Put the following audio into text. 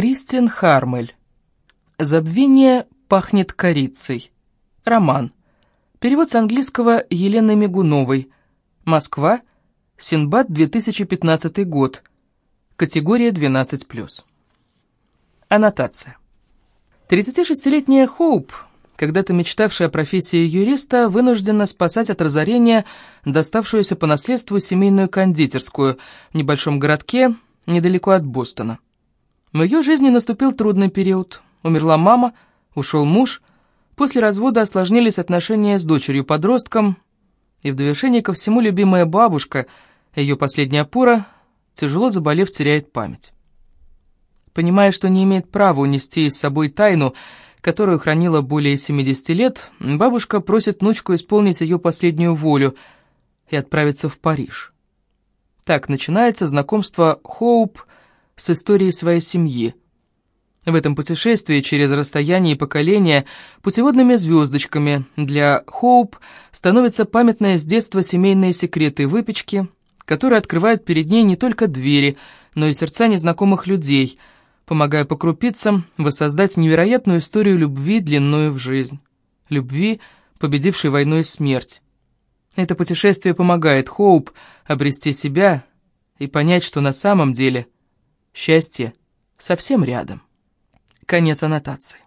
Кристин Хармель. «Забвение пахнет корицей». Роман. Перевод с английского Елены Мигуновой. Москва. Синбад, 2015 год. Категория 12+. Аннотация. 36-летняя Хоуп, когда-то мечтавшая о профессии юриста, вынуждена спасать от разорения доставшуюся по наследству семейную кондитерскую в небольшом городке недалеко от Бостона. В ее жизни наступил трудный период. Умерла мама, ушел муж, после развода осложнились отношения с дочерью-подростком, и в довершение ко всему любимая бабушка, ее последняя опора, тяжело заболев, теряет память. Понимая, что не имеет права унести с собой тайну, которую хранила более 70 лет, бабушка просит внучку исполнить ее последнюю волю и отправиться в Париж. Так начинается знакомство Хоуп с историей своей семьи. В этом путешествии через расстояние и поколения путеводными звездочками для Хоуп становятся памятные с детства семейные секреты выпечки, которые открывают перед ней не только двери, но и сердца незнакомых людей, помогая по крупицам воссоздать невероятную историю любви длинную в жизнь. Любви, победившей войну и смерть. Это путешествие помогает Хоуп обрести себя и понять, что на самом деле – Счастье совсем рядом. Конец аннотации.